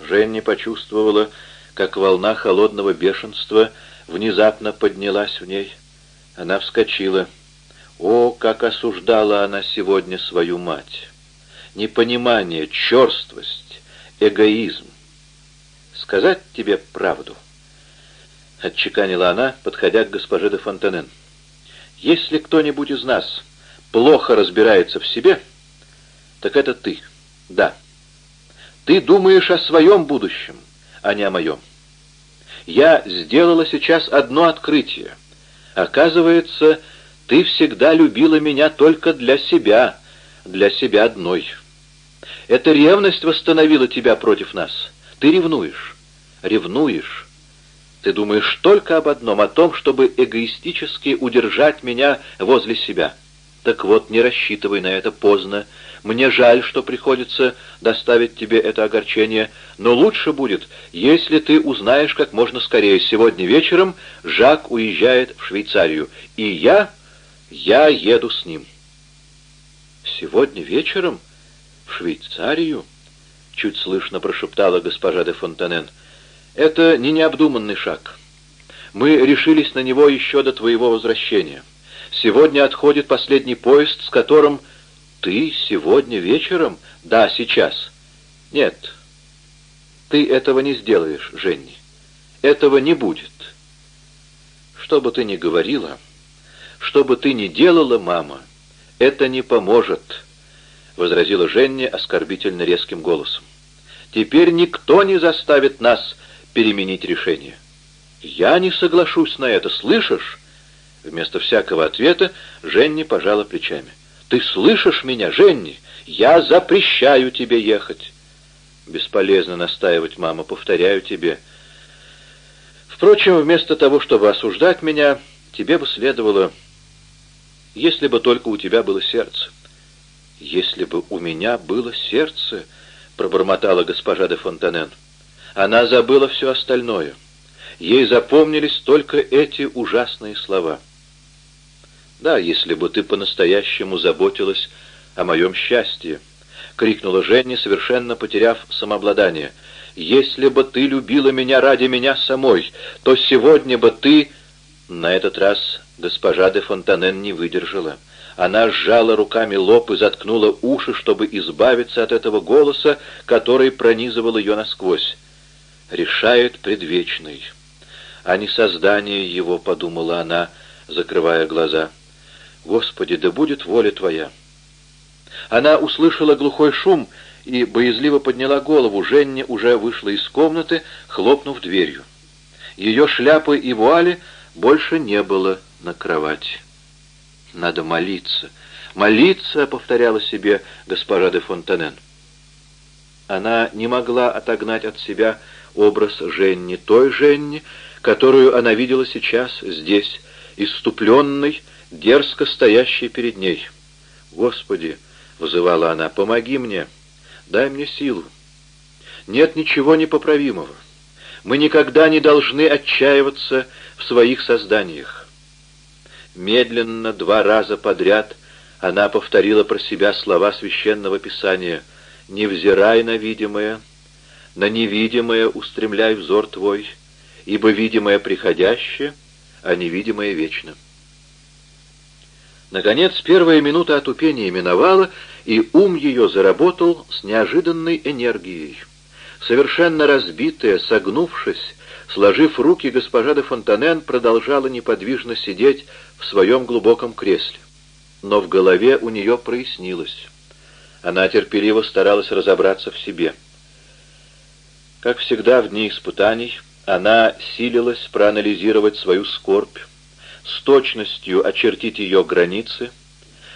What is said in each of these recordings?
Женни почувствовала, как волна холодного бешенства внезапно поднялась в ней. Она вскочила. О, как осуждала она сегодня свою мать! Непонимание, черствость, эгоизм. «Сказать тебе правду», — отчеканила она, подходя к госпоже де Фонтанен. «Если кто-нибудь из нас плохо разбирается в себе, так это ты, да. Ты думаешь о своем будущем, а не о моем. Я сделала сейчас одно открытие. Оказывается, ты всегда любила меня только для себя, для себя одной. Эта ревность восстановила тебя против нас. Ты ревнуешь, ревнуешь. Ты думаешь только об одном, о том, чтобы эгоистически удержать меня возле себя. Так вот, не рассчитывай на это поздно. Мне жаль, что приходится доставить тебе это огорчение, но лучше будет, если ты узнаешь как можно скорее. Сегодня вечером Жак уезжает в Швейцарию, и я... я еду с ним. Сегодня вечером? В Швейцарию? Чуть слышно прошептала госпожа де Фонтанен. Это не необдуманный шаг. Мы решились на него еще до твоего возвращения. Сегодня отходит последний поезд, с которым... Ты сегодня вечером? Да, сейчас. Нет, ты этого не сделаешь, Женни. Этого не будет. Что бы ты ни говорила, что бы ты ни делала, мама, это не поможет, — возразила Женни оскорбительно резким голосом. Теперь никто не заставит нас переменить решение. Я не соглашусь на это, слышишь? Вместо всякого ответа Женни пожала плечами. «Ты слышишь меня, Женни? Я запрещаю тебе ехать!» «Бесполезно настаивать, мама, повторяю тебе. Впрочем, вместо того, чтобы осуждать меня, тебе бы следовало... Если бы только у тебя было сердце». «Если бы у меня было сердце», — пробормотала госпожа де Фонтанен. Она забыла все остальное. Ей запомнились только эти ужасные слова — «Да, если бы ты по-настоящему заботилась о моем счастье», — крикнула Женни, совершенно потеряв самообладание. «Если бы ты любила меня ради меня самой, то сегодня бы ты...» На этот раз госпожа де Фонтанен не выдержала. Она сжала руками лоб и заткнула уши, чтобы избавиться от этого голоса, который пронизывал ее насквозь. «Решает предвечный, а не создание его», — подумала она, закрывая глаза. Господи, да будет воля Твоя!» Она услышала глухой шум и боязливо подняла голову. Женя уже вышла из комнаты, хлопнув дверью. Ее шляпы и вуали больше не было на кровати. «Надо молиться, молиться!» — повторяла себе госпожа де Фонтанен. Она не могла отогнать от себя образ Женни, той Женни, которую она видела сейчас здесь, иступленной, дерзко стоящей перед ней. «Господи!» — вызывала она, — «помоги мне, дай мне силу. Нет ничего непоправимого. Мы никогда не должны отчаиваться в своих созданиях». Медленно, два раза подряд, она повторила про себя слова Священного Писания «Не взирай на видимое, на невидимое устремляй взор твой, ибо видимое приходящее, а невидимое вечно». Наконец, первая минута отупения миновала, и ум ее заработал с неожиданной энергией. Совершенно разбитая, согнувшись, сложив руки, госпожа де Фонтанен продолжала неподвижно сидеть в своем глубоком кресле. Но в голове у нее прояснилось. Она терпеливо старалась разобраться в себе. Как всегда в дни испытаний, она силилась проанализировать свою скорбь, с точностью очертить ее границы,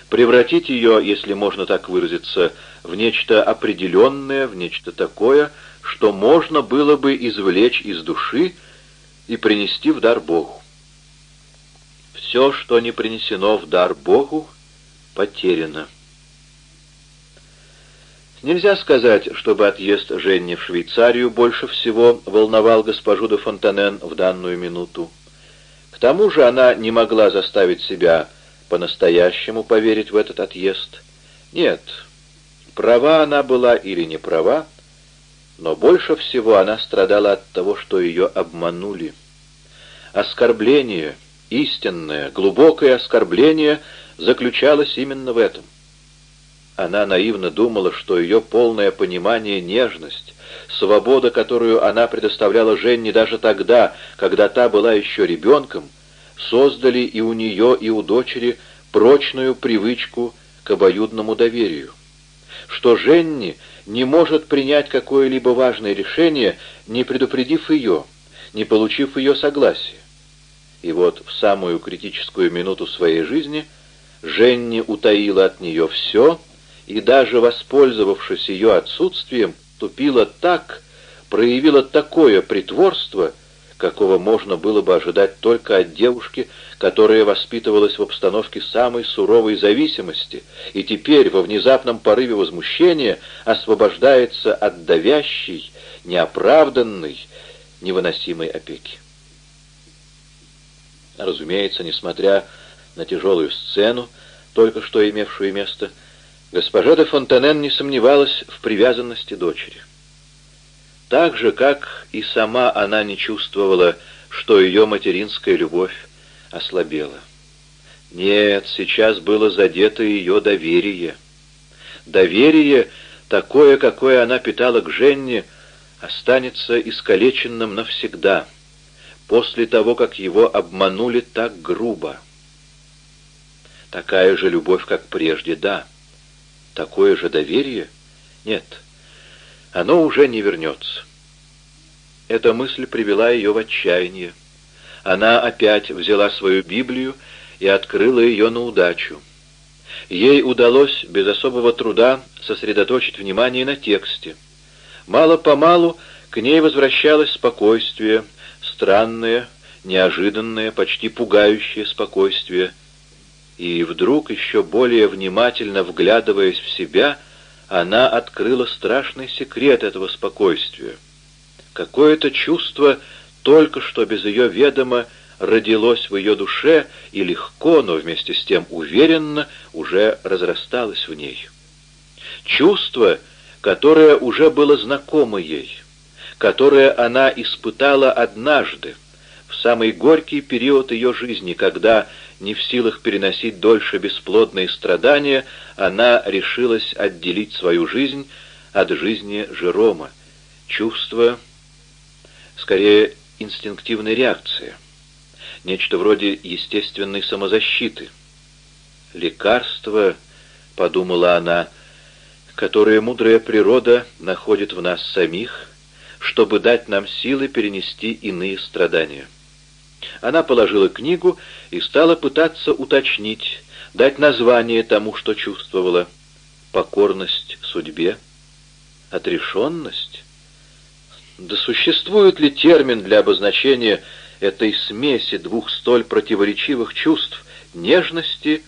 превратить ее, если можно так выразиться, в нечто определенное, в нечто такое, что можно было бы извлечь из души и принести в дар Богу. Все, что не принесено в дар Богу, потеряно. Нельзя сказать, чтобы отъезд Женни в Швейцарию больше всего волновал госпожу де Фонтанен в данную минуту тому же она не могла заставить себя по-настоящему поверить в этот отъезд. Нет, права она была или не права, Но больше всего она страдала от того, что ее обманули. Оскорбление, истинное, глубокое оскорбление заключалось именно в этом. Она наивно думала, что ее полное понимание, нежность, свобода, которую она предоставляла Женне даже тогда, когда та была еще ребенком, создали и у нее, и у дочери прочную привычку к обоюдному доверию. Что Женни не может принять какое-либо важное решение, не предупредив ее, не получив ее согласия. И вот в самую критическую минуту своей жизни Женни утаила от нее все и даже воспользовавшись ее отсутствием, тупила так, проявила такое притворство, какого можно было бы ожидать только от девушки, которая воспитывалась в обстановке самой суровой зависимости и теперь во внезапном порыве возмущения освобождается от давящей, неоправданной, невыносимой опеки. Разумеется, несмотря на тяжелую сцену, только что имевшую место, госпожа де Фонтанен не сомневалась в привязанности дочери. Так же, как и сама она не чувствовала, что ее материнская любовь ослабела. Нет, сейчас было задето ее доверие. Доверие, такое, какое она питала к Женне, останется искалеченным навсегда, после того, как его обманули так грубо. Такая же любовь, как прежде, да. Такое же доверие? Нет оно уже не вернется. Эта мысль привела ее в отчаяние. Она опять взяла свою Библию и открыла ее на удачу. Ей удалось без особого труда сосредоточить внимание на тексте. Мало-помалу к ней возвращалось спокойствие, странное, неожиданное, почти пугающее спокойствие. И вдруг, еще более внимательно вглядываясь в себя, — она открыла страшный секрет этого спокойствия. Какое-то чувство, только что без ее ведома, родилось в ее душе и легко, но вместе с тем уверенно уже разрасталось в ней. Чувство, которое уже было знакомо ей, которое она испытала однажды, в самый горький период ее жизни, когда не в силах переносить дольше бесплодные страдания, она решилась отделить свою жизнь от жизни Жерома. Чувство, скорее, инстинктивной реакции, нечто вроде естественной самозащиты. «Лекарство», — подумала она, — «которое мудрая природа находит в нас самих, чтобы дать нам силы перенести иные страдания». Она положила книгу и стала пытаться уточнить, дать название тому, что чувствовала. Покорность судьбе? Отрешенность? Да существует ли термин для обозначения этой смеси двух столь противоречивых чувств — нежности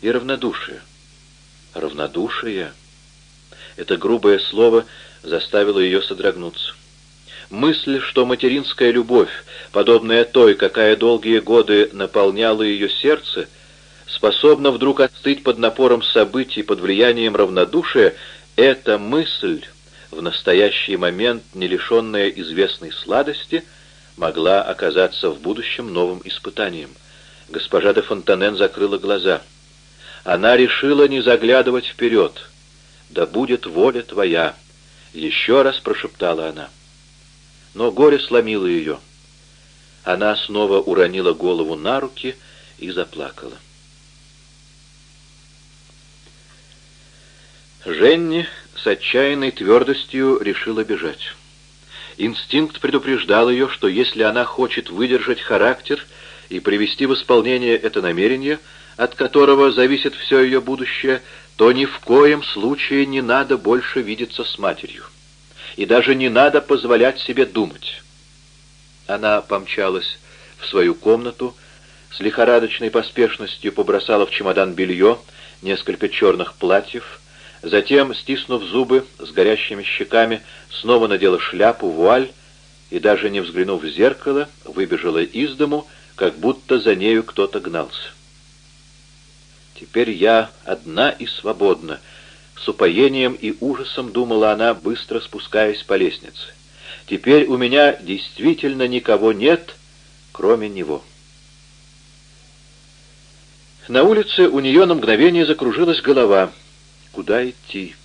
и равнодушия? Равнодушие? Это грубое слово заставило ее содрогнуться. Мысль, что материнская любовь, подобная той, какая долгие годы наполняла ее сердце, способна вдруг остыть под напором событий, под влиянием равнодушия, эта мысль, в настоящий момент не лишенная известной сладости, могла оказаться в будущем новым испытанием. Госпожа де Фонтанен закрыла глаза. Она решила не заглядывать вперед. «Да будет воля твоя!» — еще раз прошептала она но горе сломило ее. Она снова уронила голову на руки и заплакала. Женни с отчаянной твердостью решила бежать. Инстинкт предупреждал ее, что если она хочет выдержать характер и привести в исполнение это намерение, от которого зависит все ее будущее, то ни в коем случае не надо больше видеться с матерью и даже не надо позволять себе думать. Она помчалась в свою комнату, с лихорадочной поспешностью побросала в чемодан белье, несколько черных платьев, затем, стиснув зубы с горящими щеками, снова надела шляпу, вуаль и, даже не взглянув в зеркало, выбежала из дому, как будто за нею кто-то гнался. «Теперь я одна и свободна», — с упоением и ужасом думала она, быстро спускаясь по лестнице. «Теперь у меня действительно никого нет, кроме него». На улице у нее на мгновение закружилась голова. Куда идти?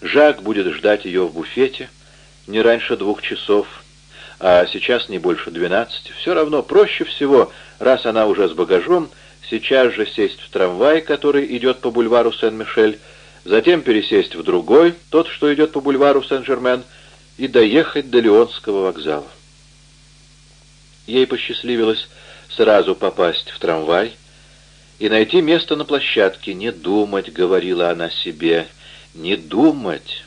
Жак будет ждать ее в буфете не раньше двух часов, а сейчас не больше двенадцати. Все равно проще всего, раз она уже с багажом, сейчас же сесть в трамвай, который идет по бульвару Сен-Мишель, затем пересесть в другой, тот, что идет по бульвару Сен-Жермен, и доехать до Леонского вокзала. Ей посчастливилось сразу попасть в трамвай и найти место на площадке. «Не думать», — говорила она себе, — «не думать».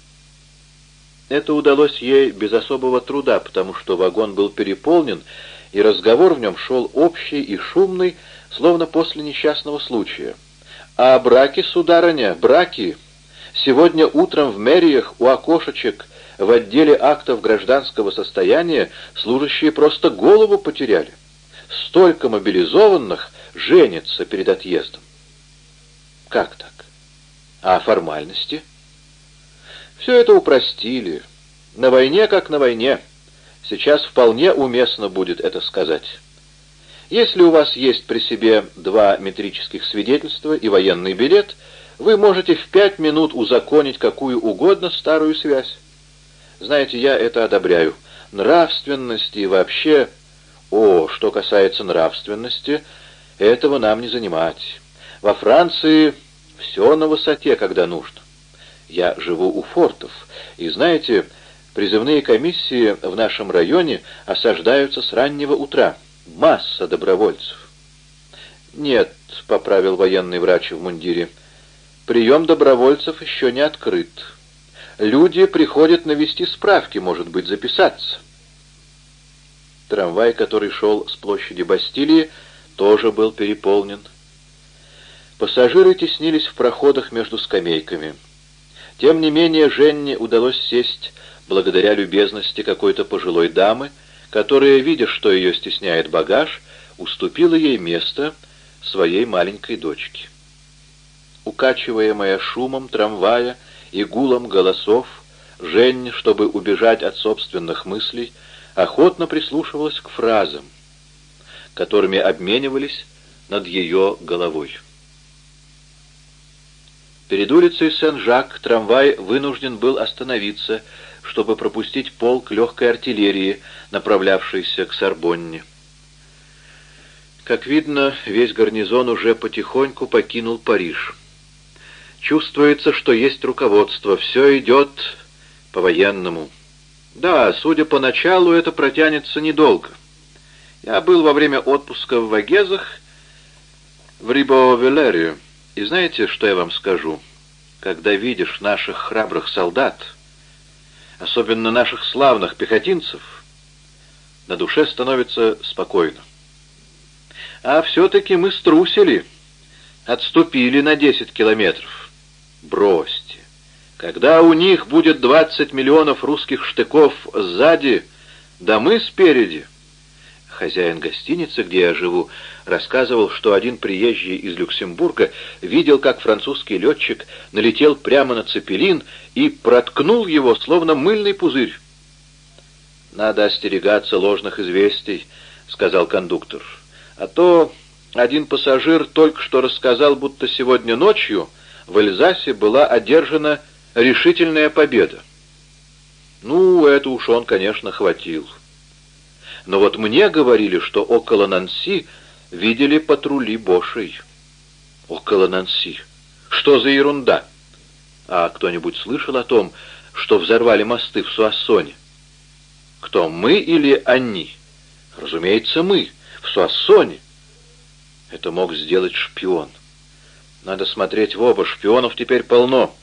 Это удалось ей без особого труда, потому что вагон был переполнен, и разговор в нем шел общий и шумный, словно после несчастного случая. «А браки, сударыня, браки!» Сегодня утром в мэриях у окошечек в отделе актов гражданского состояния служащие просто голову потеряли. Столько мобилизованных женятся перед отъездом. Как так? А формальности? Все это упростили. На войне как на войне. Сейчас вполне уместно будет это сказать. Если у вас есть при себе два метрических свидетельства и военный билет – вы можете в пять минут узаконить какую угодно старую связь. Знаете, я это одобряю. Нравственности вообще... О, что касается нравственности, этого нам не занимать. Во Франции все на высоте, когда нужно. Я живу у фортов, и знаете, призывные комиссии в нашем районе осаждаются с раннего утра. Масса добровольцев. «Нет», — поправил военный врач в мундире, — Прием добровольцев еще не открыт. Люди приходят навести справки, может быть, записаться. Трамвай, который шел с площади Бастилии, тоже был переполнен. Пассажиры теснились в проходах между скамейками. Тем не менее, Женне удалось сесть благодаря любезности какой-то пожилой дамы, которая, видя, что ее стесняет багаж, уступила ей место своей маленькой дочке укачиваемая шумом трамвая и гулом голосов, Жень, чтобы убежать от собственных мыслей, охотно прислушивалась к фразам, которыми обменивались над ее головой. Перед улицей Сен-Жак трамвай вынужден был остановиться, чтобы пропустить полк легкой артиллерии, направлявшийся к Сорбонне. Как видно, весь гарнизон уже потихоньку покинул Париж. Чувствуется, что есть руководство, все идет по-военному. Да, судя по началу, это протянется недолго. Я был во время отпуска в Вагезах в Рибо-Велерию, и знаете, что я вам скажу? Когда видишь наших храбрых солдат, особенно наших славных пехотинцев, на душе становится спокойно. А все-таки мы струсили, отступили на 10 километров. Бросьте. Когда у них будет 20 миллионов русских штыков сзади, да мы спереди. Хозяин гостиницы, где я живу, рассказывал, что один приезжий из Люксембурга видел, как французский летчик налетел прямо на цепелин и проткнул его, словно мыльный пузырь. «Надо остерегаться ложных известий», — сказал кондуктор. «А то один пассажир только что рассказал, будто сегодня ночью в Эльзасе была одержана решительная победа. Ну, это уж он, конечно, хватил. Но вот мне говорили, что около Нанси видели патрули Бошей. Около Нанси. Что за ерунда? А кто-нибудь слышал о том, что взорвали мосты в Суассоне? Кто, мы или они? Разумеется, мы, в Суассоне. Это мог сделать шпион. Надо смотреть в оба, шпионов теперь полно.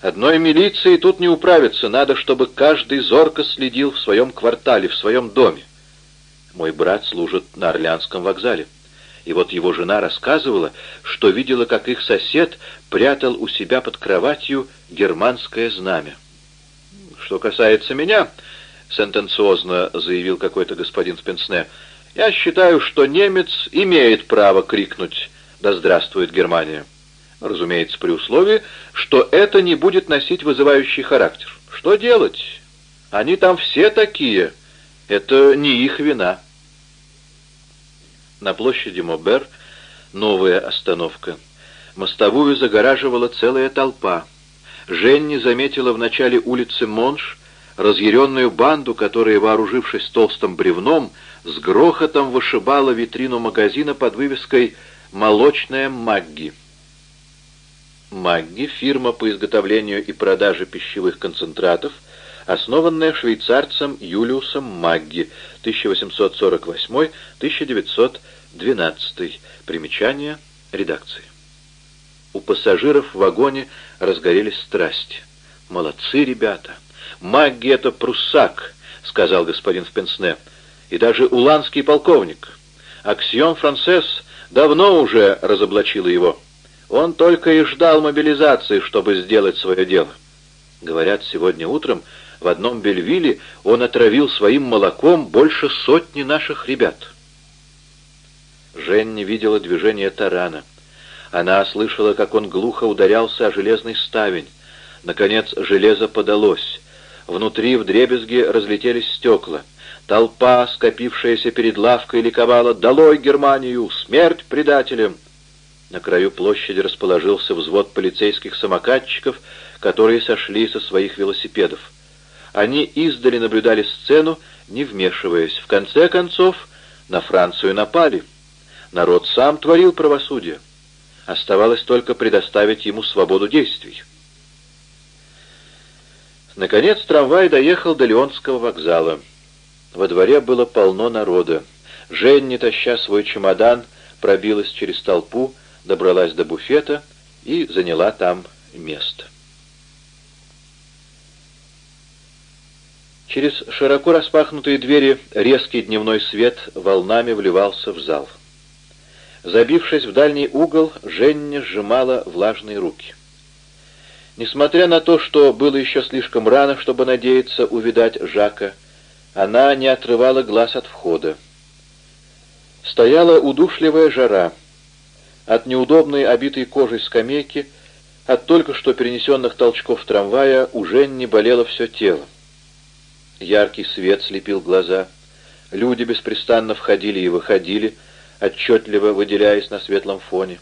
Одной милиции тут не управиться, надо, чтобы каждый зорко следил в своем квартале, в своем доме. Мой брат служит на Орлеанском вокзале. И вот его жена рассказывала, что видела, как их сосед прятал у себя под кроватью германское знамя. «Что касается меня», — сентенциозно заявил какой-то господин Спенсне, — «я считаю, что немец имеет право крикнуть «Да здравствует Германия!» Разумеется, при условии, что это не будет носить вызывающий характер. Что делать? Они там все такие. Это не их вина. На площади Мобер новая остановка. Мостовую загораживала целая толпа. Женни заметила в начале улицы Монш разъяренную банду, которая, вооружившись толстым бревном, с грохотом вышибала витрину магазина под вывеской «Молочная Магги». Магги — фирма по изготовлению и продаже пищевых концентратов, основанная швейцарцем Юлиусом Магги, 1848-1912. Примечание редакции. У пассажиров в вагоне разгорелись страсти. «Молодцы ребята! Магги — это пруссак!» — сказал господин Спенсне. «И даже уланский полковник. Аксион Францесс давно уже разоблачила его». Он только и ждал мобилизации, чтобы сделать свое дело. Говорят, сегодня утром в одном Бельвилле он отравил своим молоком больше сотни наших ребят. Женни видела движение тарана. Она слышала, как он глухо ударялся о железный ставень. Наконец железо подалось. Внутри в дребезге разлетелись стекла. Толпа, скопившаяся перед лавкой, ликовала «Долой Германию! Смерть предателям!» На краю площади расположился взвод полицейских самокатчиков, которые сошли со своих велосипедов. Они издали наблюдали сцену, не вмешиваясь. В конце концов, на Францию напали. Народ сам творил правосудие. Оставалось только предоставить ему свободу действий. Наконец трамвай доехал до Леонского вокзала. Во дворе было полно народа. Женни, таща свой чемодан, пробилась через толпу, добралась до буфета и заняла там место. Через широко распахнутые двери резкий дневной свет волнами вливался в зал. Забившись в дальний угол, Женя сжимала влажные руки. Несмотря на то, что было еще слишком рано, чтобы надеяться увидать Жака, она не отрывала глаз от входа. Стояла удушливая жара — от неудобной обитой кожей скамейки, от только что перенесенных толчков трамвая уже не болело все тело. Яркий свет слепил глаза. Люди беспрестанно входили и выходили, отчетливо выделяясь на светлом фоне.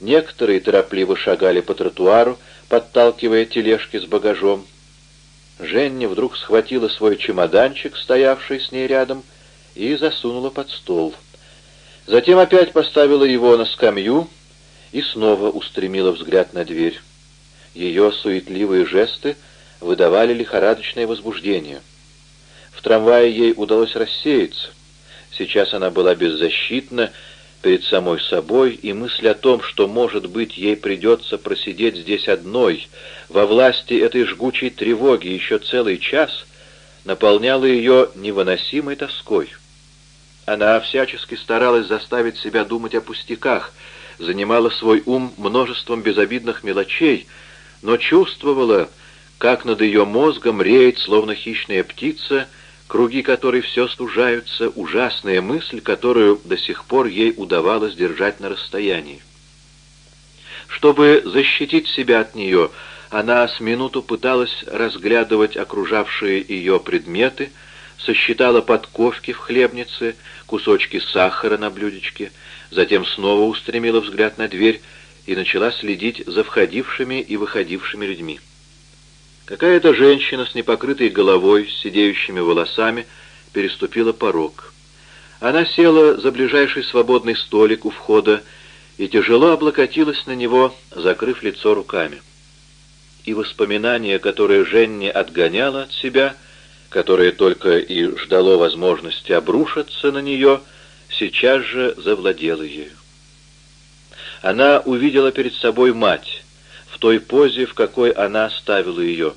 Некоторые торопливо шагали по тротуару, подталкивая тележки с багажом. Женя вдруг схватила свой чемоданчик, стоявший с ней рядом, и засунула под стол. Затем опять поставила его на скамью и снова устремила взгляд на дверь. Ее суетливые жесты выдавали лихорадочное возбуждение. В трамвае ей удалось рассеяться. Сейчас она была беззащитна перед самой собой, и мысль о том, что, может быть, ей придется просидеть здесь одной, во власти этой жгучей тревоги еще целый час, наполняла ее невыносимой тоской. Она всячески старалась заставить себя думать о пустяках, занимала свой ум множеством безобидных мелочей, но чувствовала, как над ее мозгом реет, словно хищная птица, круги которой все стужаются, ужасная мысль, которую до сих пор ей удавалось держать на расстоянии. Чтобы защитить себя от нее, она с минуту пыталась разглядывать окружавшие ее предметы, сосчитала подковки в хлебнице, кусочки сахара на блюдечке, затем снова устремила взгляд на дверь и начала следить за входившими и выходившими людьми. Какая-то женщина с непокрытой головой, с сидеющими волосами, переступила порог. Она села за ближайший свободный столик у входа и тяжело облокотилась на него, закрыв лицо руками. И воспоминания, которые Женни отгоняла от себя, которое только и ждало возможности обрушиться на нее, сейчас же завладело ею. Она увидела перед собой мать, в той позе, в какой она оставила ее,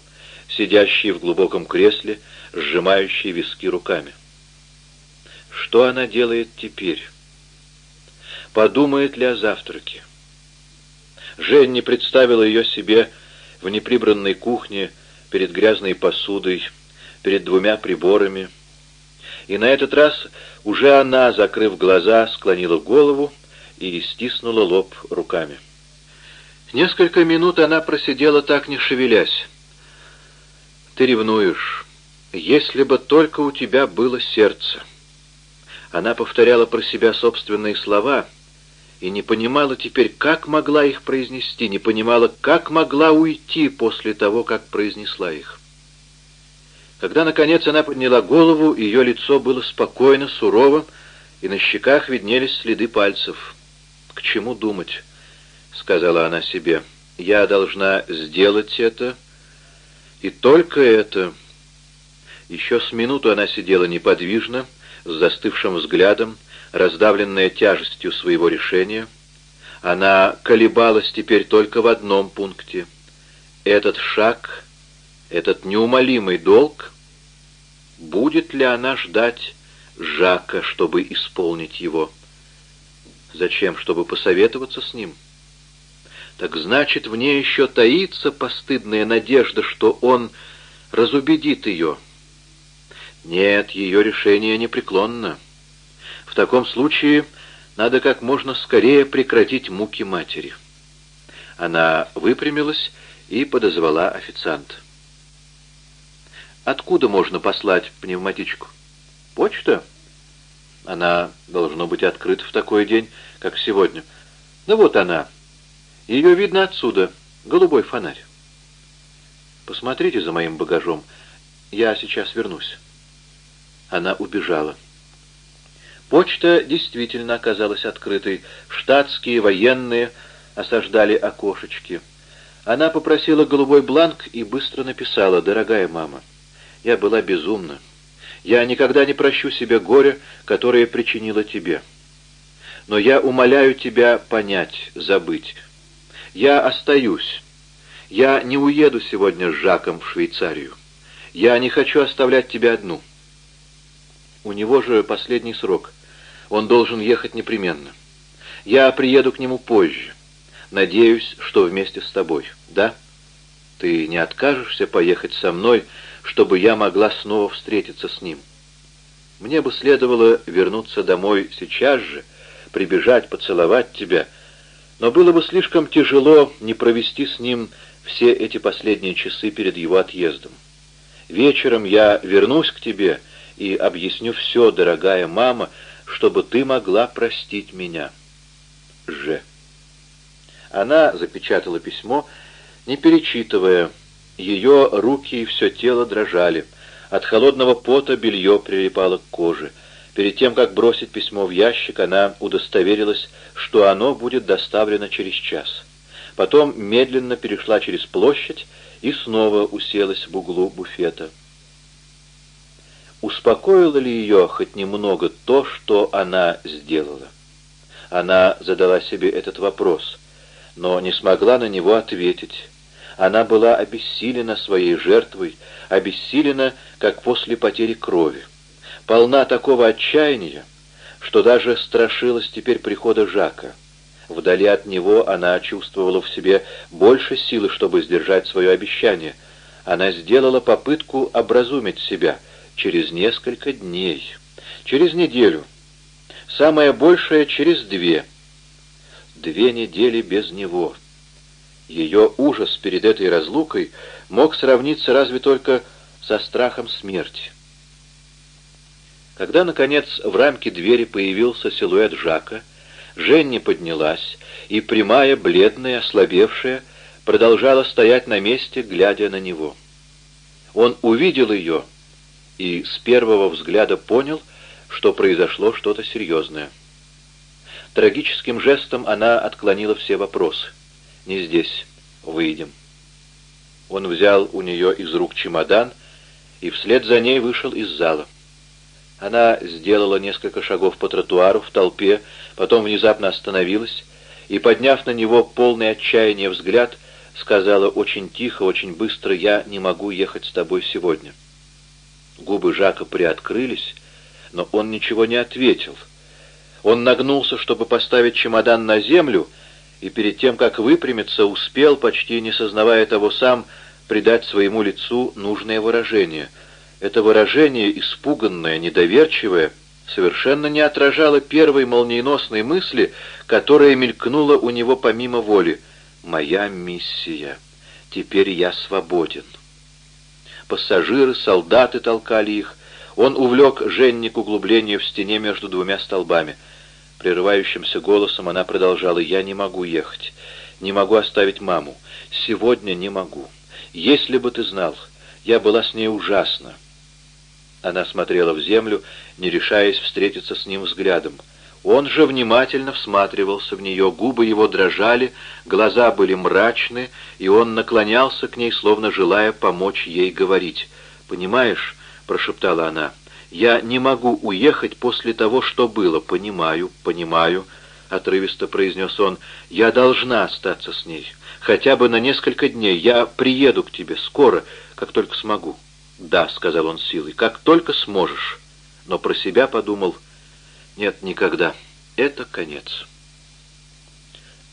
сидящей в глубоком кресле, сжимающей виски руками. Что она делает теперь? Подумает ли о завтраке? Женни представила ее себе в неприбранной кухне перед грязной посудой, перед двумя приборами. И на этот раз уже она, закрыв глаза, склонила голову и стиснула лоб руками. Несколько минут она просидела так, не шевелясь. «Ты ревнуешь. Если бы только у тебя было сердце». Она повторяла про себя собственные слова и не понимала теперь, как могла их произнести, не понимала, как могла уйти после того, как произнесла их. Когда, наконец, она подняла голову, ее лицо было спокойно, сурово, и на щеках виднелись следы пальцев. «К чему думать?» — сказала она себе. «Я должна сделать это, и только это». Еще с минуту она сидела неподвижно, с застывшим взглядом, раздавленная тяжестью своего решения. Она колебалась теперь только в одном пункте. Этот шаг, этот неумолимый долг, будет ли она ждать Жака, чтобы исполнить его? Зачем? Чтобы посоветоваться с ним? Так значит, в ней еще таится постыдная надежда, что он разубедит ее. Нет, ее решение непреклонно. В таком случае надо как можно скорее прекратить муки матери. Она выпрямилась и подозвала официанта. «Откуда можно послать пневматичку?» «Почта?» «Она должно быть открыта в такой день, как сегодня». «Да вот она. Ее видно отсюда. Голубой фонарь». «Посмотрите за моим багажом. Я сейчас вернусь». Она убежала. Почта действительно оказалась открытой. Штатские военные осаждали окошечки. Она попросила голубой бланк и быстро написала «Дорогая мама, я была безумна. Я никогда не прощу себе горя, которое причинила тебе. Но я умоляю тебя понять, забыть. Я остаюсь. Я не уеду сегодня с Жаком в Швейцарию. Я не хочу оставлять тебя одну». У него же последний срок. Он должен ехать непременно. Я приеду к нему позже. Надеюсь, что вместе с тобой. Да? Ты не откажешься поехать со мной, чтобы я могла снова встретиться с ним? Мне бы следовало вернуться домой сейчас же, прибежать, поцеловать тебя, но было бы слишком тяжело не провести с ним все эти последние часы перед его отъездом. Вечером я вернусь к тебе и объясню все, дорогая мама, чтобы ты могла простить меня. Ж. Она запечатала письмо, не перечитывая. Ее руки и все тело дрожали. От холодного пота белье прилипало к коже. Перед тем, как бросить письмо в ящик, она удостоверилась, что оно будет доставлено через час. Потом медленно перешла через площадь и снова уселась в углу буфета. Успокоило ли ее хоть немного то, что она сделала? Она задала себе этот вопрос, но не смогла на него ответить. Она была обессилена своей жертвой, обессилена, как после потери крови. Полна такого отчаяния, что даже страшилась теперь прихода Жака. Вдали от него она чувствовала в себе больше силы, чтобы сдержать свое обещание. Она сделала попытку образумить себя — через несколько дней, через неделю, самое большее через две. Две недели без него. Ее ужас перед этой разлукой мог сравниться разве только со страхом смерти. Когда, наконец, в рамке двери появился силуэт Жака, Женни поднялась и, прямая, бледная, ослабевшая, продолжала стоять на месте, глядя на него. Он увидел ее и с первого взгляда понял, что произошло что-то серьезное. Трагическим жестом она отклонила все вопросы. «Не здесь. Выйдем». Он взял у нее из рук чемодан и вслед за ней вышел из зала. Она сделала несколько шагов по тротуару в толпе, потом внезапно остановилась и, подняв на него полный отчаяния взгляд, сказала очень тихо, очень быстро, «Я не могу ехать с тобой сегодня». Губы Жака приоткрылись, но он ничего не ответил. Он нагнулся, чтобы поставить чемодан на землю, и перед тем, как выпрямиться, успел, почти не сознавая того сам, придать своему лицу нужное выражение. Это выражение, испуганное, недоверчивое, совершенно не отражало первой молниеносной мысли, которая мелькнула у него помимо воли. моя миссия. Теперь я свободен. Пассажиры, солдаты толкали их. Он увлек Женни к углублению в стене между двумя столбами. Прерывающимся голосом она продолжала, «Я не могу ехать, не могу оставить маму. Сегодня не могу. Если бы ты знал, я была с ней ужасна». Она смотрела в землю, не решаясь встретиться с ним взглядом. Он же внимательно всматривался в нее, губы его дрожали, глаза были мрачны, и он наклонялся к ней, словно желая помочь ей говорить. «Понимаешь?» — прошептала она. «Я не могу уехать после того, что было. Понимаю, понимаю», — отрывисто произнес он. «Я должна остаться с ней. Хотя бы на несколько дней. Я приеду к тебе скоро, как только смогу». «Да», — сказал он силой, — «как только сможешь». Но про себя подумал — нет, никогда. Это конец.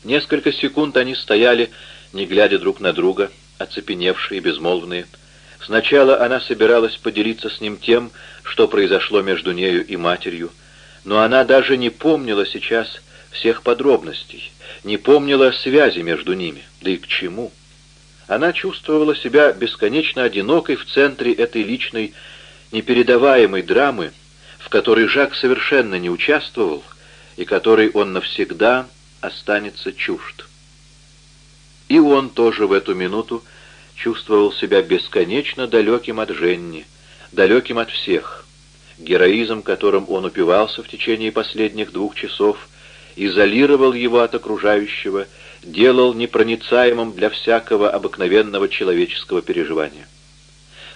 Несколько секунд они стояли, не глядя друг на друга, оцепеневшие, безмолвные. Сначала она собиралась поделиться с ним тем, что произошло между нею и матерью, но она даже не помнила сейчас всех подробностей, не помнила связи между ними, да и к чему. Она чувствовала себя бесконечно одинокой в центре этой личной, непередаваемой драмы, в которой Жак совершенно не участвовал и которой он навсегда останется чужд. И он тоже в эту минуту чувствовал себя бесконечно далеким от Женни, далеким от всех. Героизм, которым он упивался в течение последних двух часов, изолировал его от окружающего, делал непроницаемым для всякого обыкновенного человеческого переживания.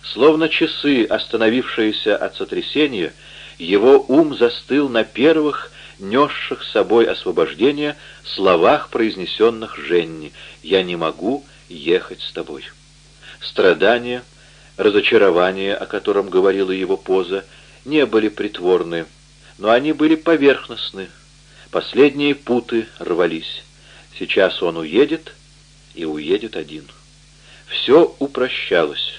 Словно часы, остановившиеся от сотрясения, его ум застыл на первых, несших с собой освобождение, словах, произнесенных Женни «Я не могу ехать с тобой». Страдания, разочарование, о котором говорила его поза, не были притворны, но они были поверхностны. Последние путы рвались. Сейчас он уедет, и уедет один. Все упрощалось.